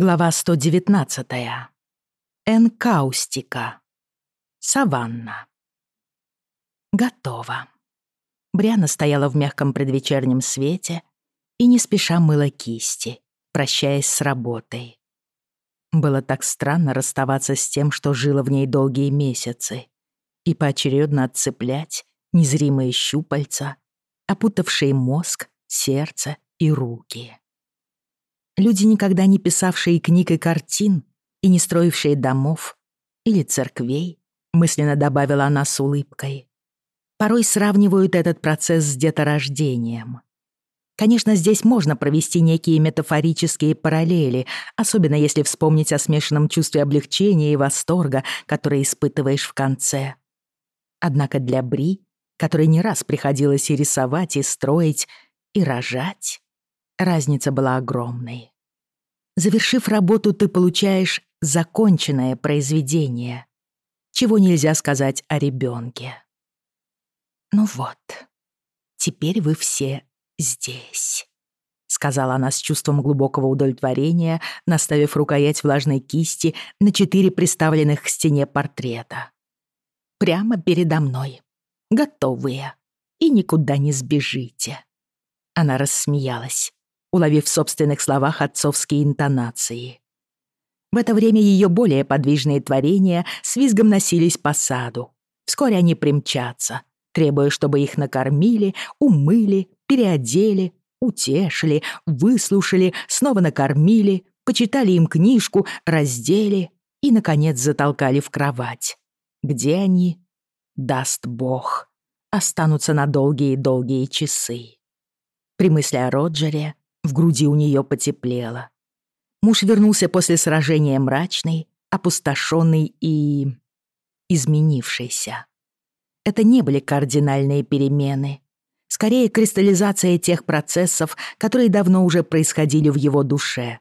Глава 119. Энкаустика. Саванна. Готово. Бриана стояла в мягком предвечернем свете и не спеша мыла кисти, прощаясь с работой. Было так странно расставаться с тем, что жило в ней долгие месяцы, и поочередно отцеплять незримые щупальца, опутавшие мозг, сердце и руки. Люди никогда не писавшие книг и картин и не строившие домов или церквей, мысленно добавила она с улыбкой, порой сравнивают этот процесс с деторождением. Конечно, здесь можно провести некие метафорические параллели, особенно если вспомнить о смешанном чувстве облегчения и восторга, которое испытываешь в конце. Однако для Бри, которой не раз приходилось и рисовать, и строить, и рожать, разница была огромной. Завершив работу, ты получаешь законченное произведение, чего нельзя сказать о ребенке. «Ну вот, теперь вы все здесь», — сказала она с чувством глубокого удовлетворения, наставив рукоять влажной кисти на четыре приставленных к стене портрета. «Прямо передо мной, готовые, и никуда не сбежите». Она рассмеялась уловив в собственных словах отцовские интонации. В это время ее более подвижные творения с визгом носились по саду. Вскоре они примчатся, требуя, чтобы их накормили, умыли, переодели, утешили, выслушали, снова накормили, почитали им книжку, раздели и, наконец, затолкали в кровать. Где они? Даст Бог. Останутся на долгие-долгие часы. При мысли о Роджере В груди у нее потеплело. Муж вернулся после сражения мрачный, опустошенный и... изменившийся. Это не были кардинальные перемены. Скорее, кристаллизация тех процессов, которые давно уже происходили в его душе.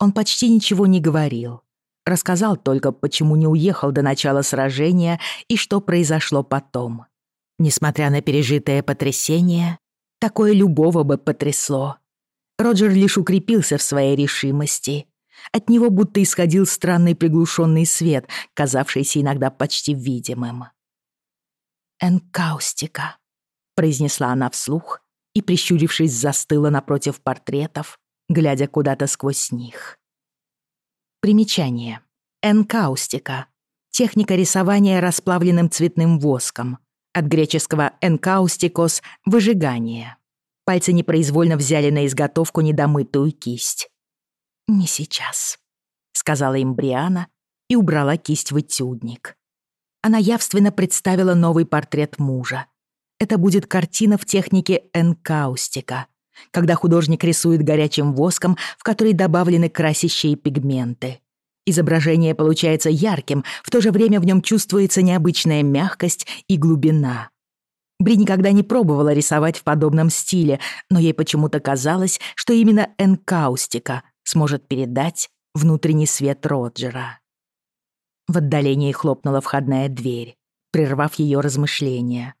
Он почти ничего не говорил. Рассказал только, почему не уехал до начала сражения и что произошло потом. Несмотря на пережитое потрясение, такое любого бы потрясло. Роджер лишь укрепился в своей решимости. От него будто исходил странный приглушенный свет, казавшийся иногда почти видимым. «Энкаустика», — произнесла она вслух и, прищурившись, застыла напротив портретов, глядя куда-то сквозь них. Примечание. Энкаустика. Техника рисования расплавленным цветным воском. От греческого «энкаустикос» — «выжигание». Пальцы непроизвольно взяли на изготовку недомытую кисть. «Не сейчас», — сказала им Бриана и убрала кисть в этюдник. Она явственно представила новый портрет мужа. Это будет картина в технике энкаустика, когда художник рисует горячим воском, в который добавлены красящие пигменты. Изображение получается ярким, в то же время в нем чувствуется необычная мягкость и глубина. Бри никогда не пробовала рисовать в подобном стиле, но ей почему-то казалось, что именно энкаустика сможет передать внутренний свет Роджера. В отдалении хлопнула входная дверь, прервав ее размышления.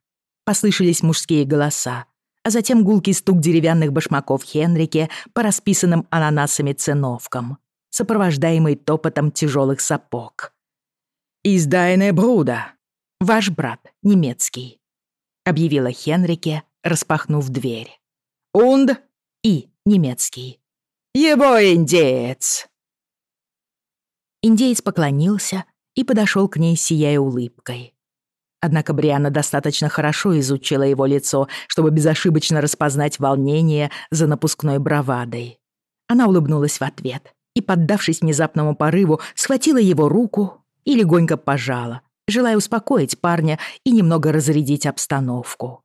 Послышались мужские голоса, а затем гулкий стук деревянных башмаков Хенрике по расписанным ананасами циновкам, сопровождаемый топотом тяжелых сапог. «Из Дайне Бруда! Ваш брат, немецкий!» объявила Хенрике, распахнув дверь. «Унд» и немецкий. «Его индеец!» Индеец поклонился и подошел к ней, сияя улыбкой. Однако Бриана достаточно хорошо изучила его лицо, чтобы безошибочно распознать волнение за напускной бравадой. Она улыбнулась в ответ и, поддавшись внезапному порыву, схватила его руку и легонько пожала, желая успокоить парня и немного разрядить обстановку.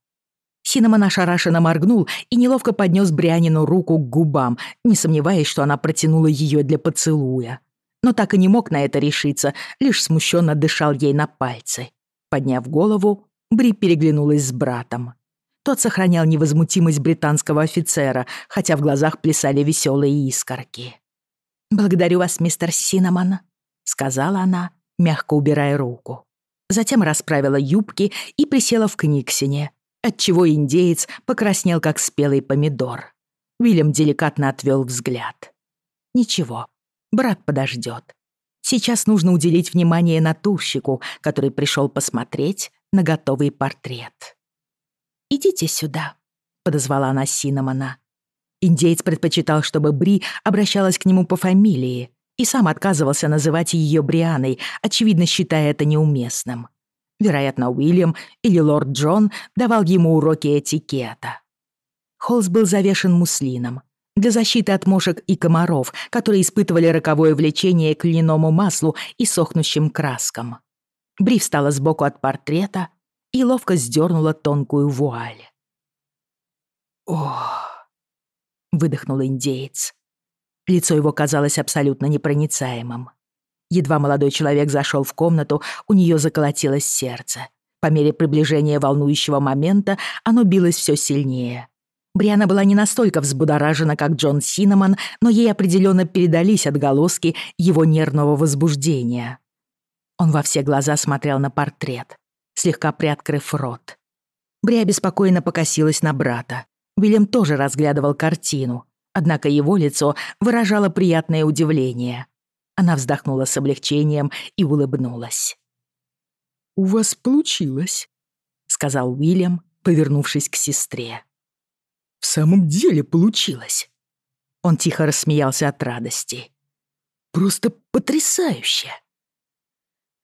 Синемон ошарашенно моргнул и неловко поднес брянину руку к губам, не сомневаясь, что она протянула ее для поцелуя. Но так и не мог на это решиться, лишь смущенно дышал ей на пальцы. Подняв голову, Бри переглянулась с братом. Тот сохранял невозмутимость британского офицера, хотя в глазах плясали веселые искорки. «Благодарю вас, мистер Синнамон», — сказала она, мягко убирая руку. затем расправила юбки и присела в книгсине, отчего индеец покраснел, как спелый помидор. Уильям деликатно отвел взгляд. «Ничего, Брат подождет. Сейчас нужно уделить внимание натурщику, который пришел посмотреть на готовый портрет. «Идите сюда», — подозвала она Синнамона. Индеец предпочитал, чтобы Бри обращалась к нему по фамилии и сам отказывался называть ее Брианой, очевидно считая это неуместным. Вероятно, Уильям или лорд Джон давал ему уроки этикета. Холс был завешен муслином для защиты от мошек и комаров, которые испытывали роковое влечение к льняному маслу и сохнущим краскам. Бри встала сбоку от портрета и ловко сдернула тонкую вуаль. «Ох!» — выдохнул индеец. Лицо его казалось абсолютно непроницаемым. Едва молодой человек зашел в комнату, у нее заколотилось сердце. По мере приближения волнующего момента оно билось все сильнее. Бриана была не настолько взбудоражена, как Джон Синнамон, но ей определенно передались отголоски его нервного возбуждения. Он во все глаза смотрел на портрет, слегка приоткрыв рот. Бри беспокойно покосилась на брата. Уильям тоже разглядывал картину — Однако его лицо выражало приятное удивление. Она вздохнула с облегчением и улыбнулась. «У вас получилось», — сказал Уильям, повернувшись к сестре. «В самом деле получилось». Он тихо рассмеялся от радости. «Просто потрясающе!»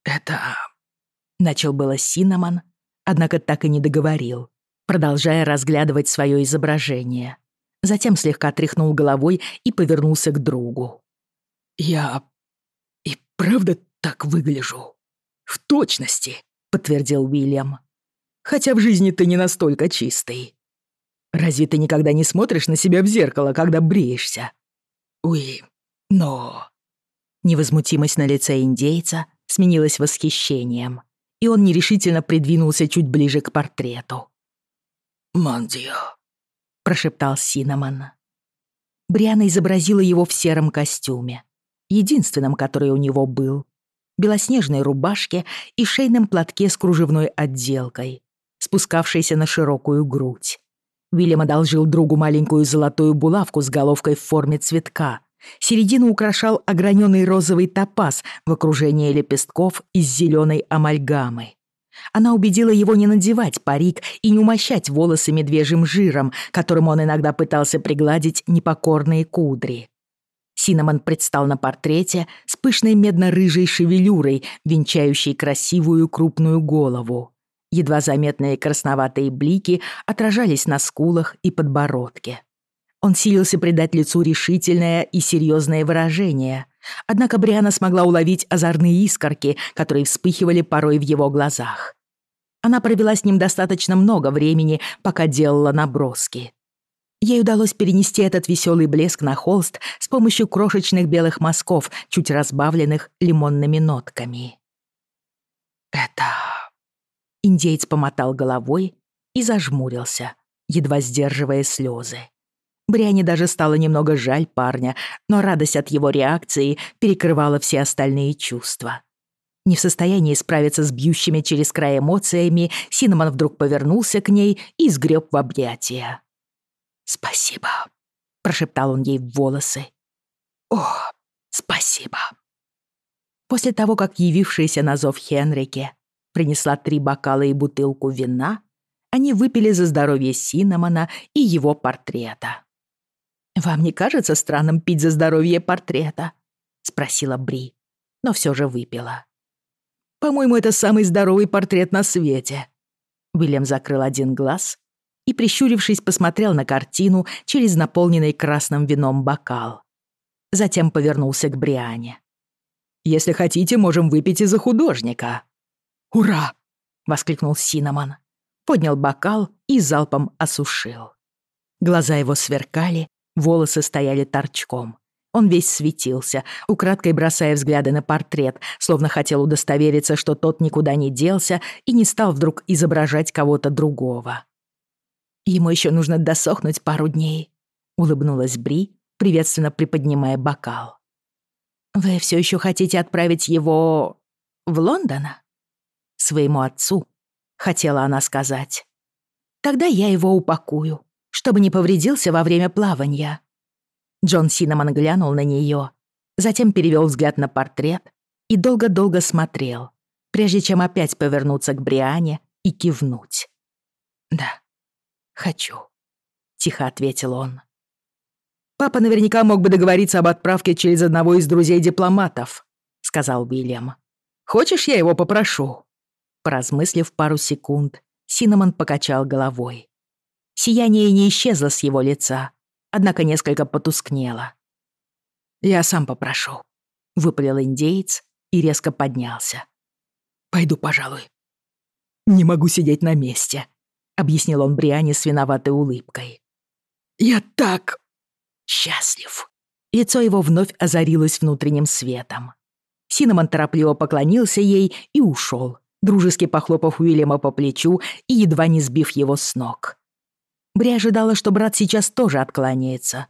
«Это...» — начал было Синнамон, однако так и не договорил, продолжая разглядывать свое изображение затем слегка тряхнул головой и повернулся к другу. «Я и правда так выгляжу?» «В точности», — подтвердил Уильям. «Хотя в жизни ты не настолько чистый. Разве ты никогда не смотришь на себя в зеркало, когда бреешься?» «Уи, но...» Невозмутимость на лице индейца сменилась восхищением, и он нерешительно придвинулся чуть ближе к портрету. «Мандио», прошептал Синнамон. Бриана изобразила его в сером костюме, единственном, который у него был, белоснежной рубашке и шейном платке с кружевной отделкой, спускавшейся на широкую грудь. Вильям одолжил другу маленькую золотую булавку с головкой в форме цветка. Середину украшал ограненный розовый топаз в окружении лепестков из зеленой амальгамы. Она убедила его не надевать парик и не умощать волосы медвежьим жиром, которым он иногда пытался пригладить непокорные кудри. Синнамон предстал на портрете с пышной медно-рыжей шевелюрой, венчающей красивую крупную голову. Едва заметные красноватые блики отражались на скулах и подбородке. Он силился придать лицу решительное и серьезное выражение. Однако Бриана смогла уловить озорные искорки, которые вспыхивали порой в его глазах. Она провела с ним достаточно много времени, пока делала наброски. Ей удалось перенести этот веселый блеск на холст с помощью крошечных белых мазков, чуть разбавленных лимонными нотками. «Это...» Индеец помотал головой и зажмурился, едва сдерживая слезы. Бриане даже стало немного жаль парня, но радость от его реакции перекрывала все остальные чувства. Не в состоянии справиться с бьющими через край эмоциями, Синнамон вдруг повернулся к ней и сгреб в объятия. «Спасибо», — прошептал он ей в волосы. «О, спасибо». После того, как явившаяся на зов Хенрике принесла три бокала и бутылку вина, они выпили за здоровье Синнамона и его портрета. «Вам не кажется странным пить за здоровье портрета?» — спросила Бри, но все же выпила. «По-моему, это самый здоровый портрет на свете». Уильям закрыл один глаз и, прищурившись, посмотрел на картину через наполненный красным вином бокал. Затем повернулся к Бриане. «Если хотите, можем выпить и за художника». «Ура!» — воскликнул Синамон. Поднял бокал и залпом осушил. Глаза его сверкали, волосы стояли торчком. Он весь светился, украдкой бросая взгляды на портрет, словно хотел удостовериться, что тот никуда не делся и не стал вдруг изображать кого-то другого. Ему еще нужно досохнуть пару дней», — улыбнулась Бри, приветственно приподнимая бокал. «Вы все еще хотите отправить его в Лондон?» «Своему отцу», — хотела она сказать. «Тогда я его упакую, чтобы не повредился во время плавания. Джон Синнамон глянул на нее, затем перевел взгляд на портрет и долго-долго смотрел, прежде чем опять повернуться к Бриане и кивнуть. «Да, хочу», — тихо ответил он. «Папа наверняка мог бы договориться об отправке через одного из друзей-дипломатов», — сказал Уильям. «Хочешь, я его попрошу?» Поразмыслив пару секунд, Синнамон покачал головой. Сияние не исчезло с его лица, однако несколько потускнело. «Я сам попрошу», — выпалил индеец и резко поднялся. «Пойду, пожалуй». «Не могу сидеть на месте», — объяснил он Бриане с виноватой улыбкой. «Я так счастлив». Лицо его вновь озарилось внутренним светом. Синнамон торопливо поклонился ей и ушел, дружески похлопав Уильяма по плечу и едва не сбив его с ног. Бри ожидала, что брат сейчас тоже откланяется.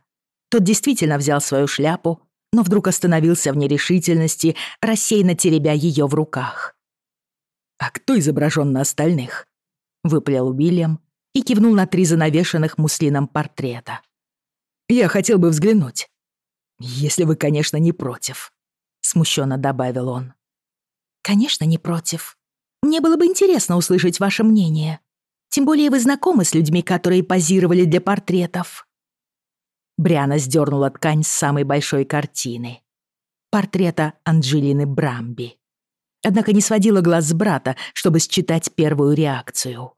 Тот действительно взял свою шляпу, но вдруг остановился в нерешительности, рассеянно теребя ее в руках. «А кто изображен на остальных?» — выпалил Уильям и кивнул на три занавешенных муслином портрета. «Я хотел бы взглянуть. Если вы, конечно, не против», — смущенно добавил он. «Конечно, не против. Мне было бы интересно услышать ваше мнение. Тем более вы знакомы с людьми, которые позировали для портретов». Бриана сдернула ткань с самой большой картины. Портрета Анджелины Брамби. Однако не сводила глаз с брата, чтобы считать первую реакцию.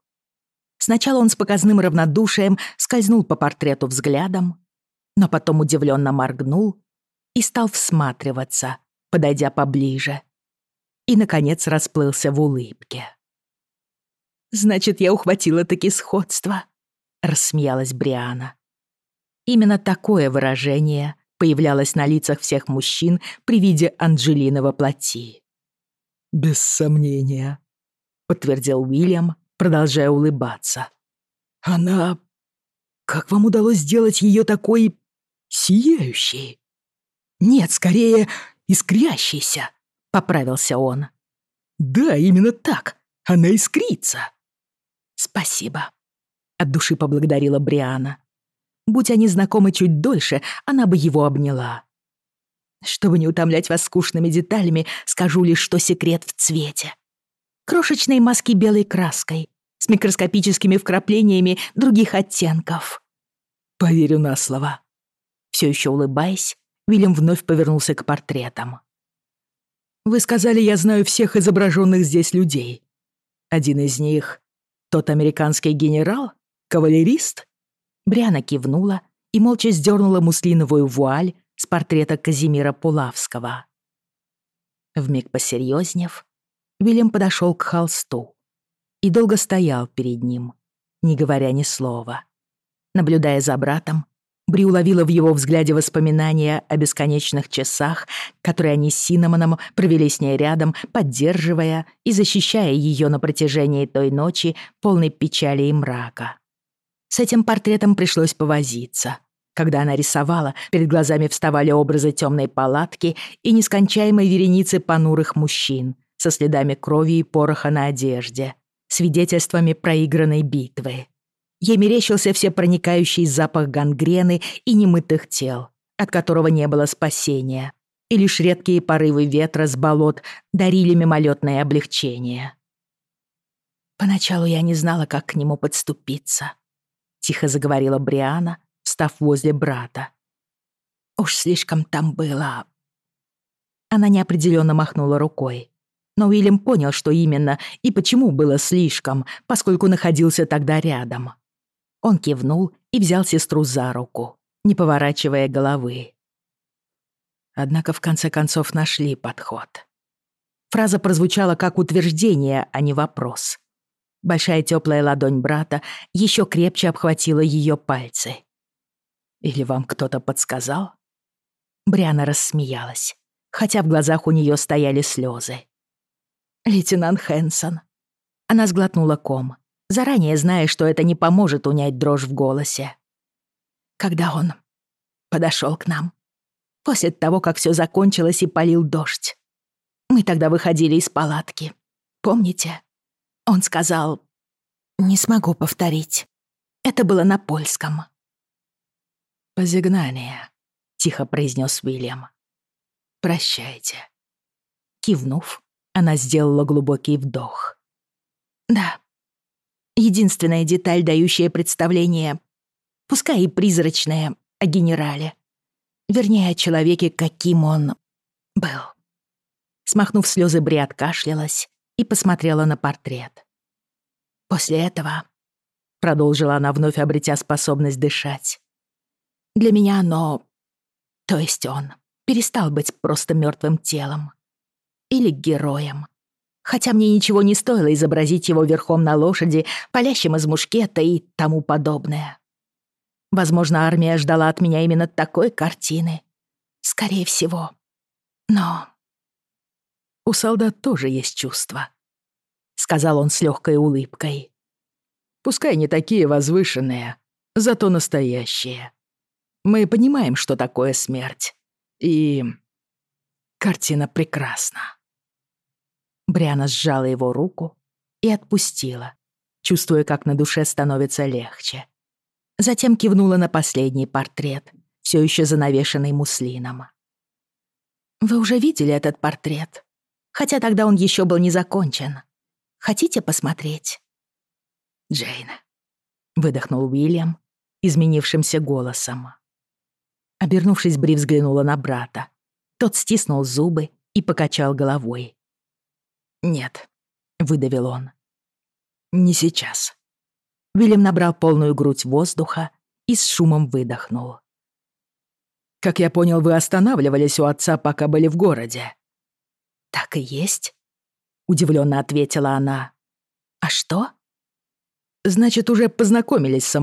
Сначала он с показным равнодушием скользнул по портрету взглядом, но потом удивленно моргнул и стал всматриваться, подойдя поближе. И, наконец, расплылся в улыбке. Значит, я ухватила таки сходство», — рассмеялась Бриана. Именно такое выражение появлялось на лицах всех мужчин при виде Анджелиного плоти. «Без сомнения», — подтвердил Уильям, продолжая улыбаться. «Она... Как вам удалось сделать ее такой... сияющей?» «Нет, скорее, искрящейся», — поправился он. «Да, именно так. Она искрится». Спасибо. От души поблагодарила Бриана. Будь они знакомы чуть дольше, она бы его обняла. Чтобы не утомлять вас скучными деталями, скажу лишь, что секрет в цвете. Крошечные маски белой краской с микроскопическими вкраплениями других оттенков. Поверю на слово. Все еще улыбаясь, Вильям вновь повернулся к портретам. «Вы сказали, я знаю всех изображенных здесь людей. Один из них «Тот американский генерал? Кавалерист?» Бряна кивнула и молча сдернула муслиновую вуаль с портрета Казимира Пулавского. Вмиг посерьезнев, Вильям подошел к холсту и долго стоял перед ним, не говоря ни слова, наблюдая за братом Бри уловила в его взгляде воспоминания о бесконечных часах, которые они с Синнамоном провели с ней рядом, поддерживая и защищая ее на протяжении той ночи, полной печали и мрака. С этим портретом пришлось повозиться. Когда она рисовала, перед глазами вставали образы темной палатки и нескончаемой вереницы понурых мужчин со следами крови и пороха на одежде, свидетельствами проигранной битвы. Ей мерещился всепроникающий запах гангрены и немытых тел, от которого не было спасения, и лишь редкие порывы ветра с болот дарили мимолетное облегчение. Поначалу я не знала, как к нему подступиться тихо заговорила Бриана, встав возле брата. Уж слишком там было. Она неопределенно махнула рукой. Но Уильям понял, что именно и почему было слишком, поскольку находился тогда рядом. Он кивнул и взял сестру за руку, не поворачивая головы. Однако в конце концов нашли подход. Фраза прозвучала как утверждение, а не вопрос. Большая теплая ладонь брата еще крепче обхватила ее пальцы. «Или вам кто-то подсказал?» Бриана рассмеялась, хотя в глазах у нее стояли слезы. «Лейтенант Хэнсон». Она сглотнула ком, заранее зная, что это не поможет унять дрожь в голосе. Когда он подошел к нам, после того, как все закончилось и полил дождь, мы тогда выходили из палатки. Помните? Он сказал... Не смогу повторить. Это было на польском. «Позигнание», — тихо произнес Уильям. «Прощайте». Кивнув, она сделала глубокий вдох. «Да, единственная деталь, дающая представление. Пускай и призрачная о генерале. Вернее, о человеке, каким он был. Смахнув слезы, Бри откашлялась и посмотрела на портрет. После этого, продолжила она, вновь обретя способность дышать, для меня оно, то есть он, перестал быть просто мертвым телом или героем, Хотя мне ничего не стоило изобразить его верхом на лошади, палящим из мушкета и тому подобное. Возможно, армия ждала от меня именно такой картины. Скорее всего. Но... У солдат тоже есть чувства, сказал он с легкой улыбкой. Пускай не такие возвышенные, зато настоящие. Мы понимаем, что такое смерть. И... Картина прекрасна. Бриана сжала его руку и отпустила, чувствуя, как на душе становится легче. Затем кивнула на последний портрет, все еще занавешенный муслином. «Вы уже видели этот портрет? Хотя тогда он еще был не закончен. Хотите посмотреть?» «Джейн», — выдохнул Уильям изменившимся голосом. Обернувшись, Бри взглянула на брата. Тот стиснул зубы и покачал головой. «Нет», — выдавил он. «Не сейчас». Вильям набрал полную грудь воздуха и с шумом выдохнул. «Как я понял, вы останавливались у отца, пока были в городе». «Так и есть», — удивленно ответила она. «А что?» «Значит, уже познакомились с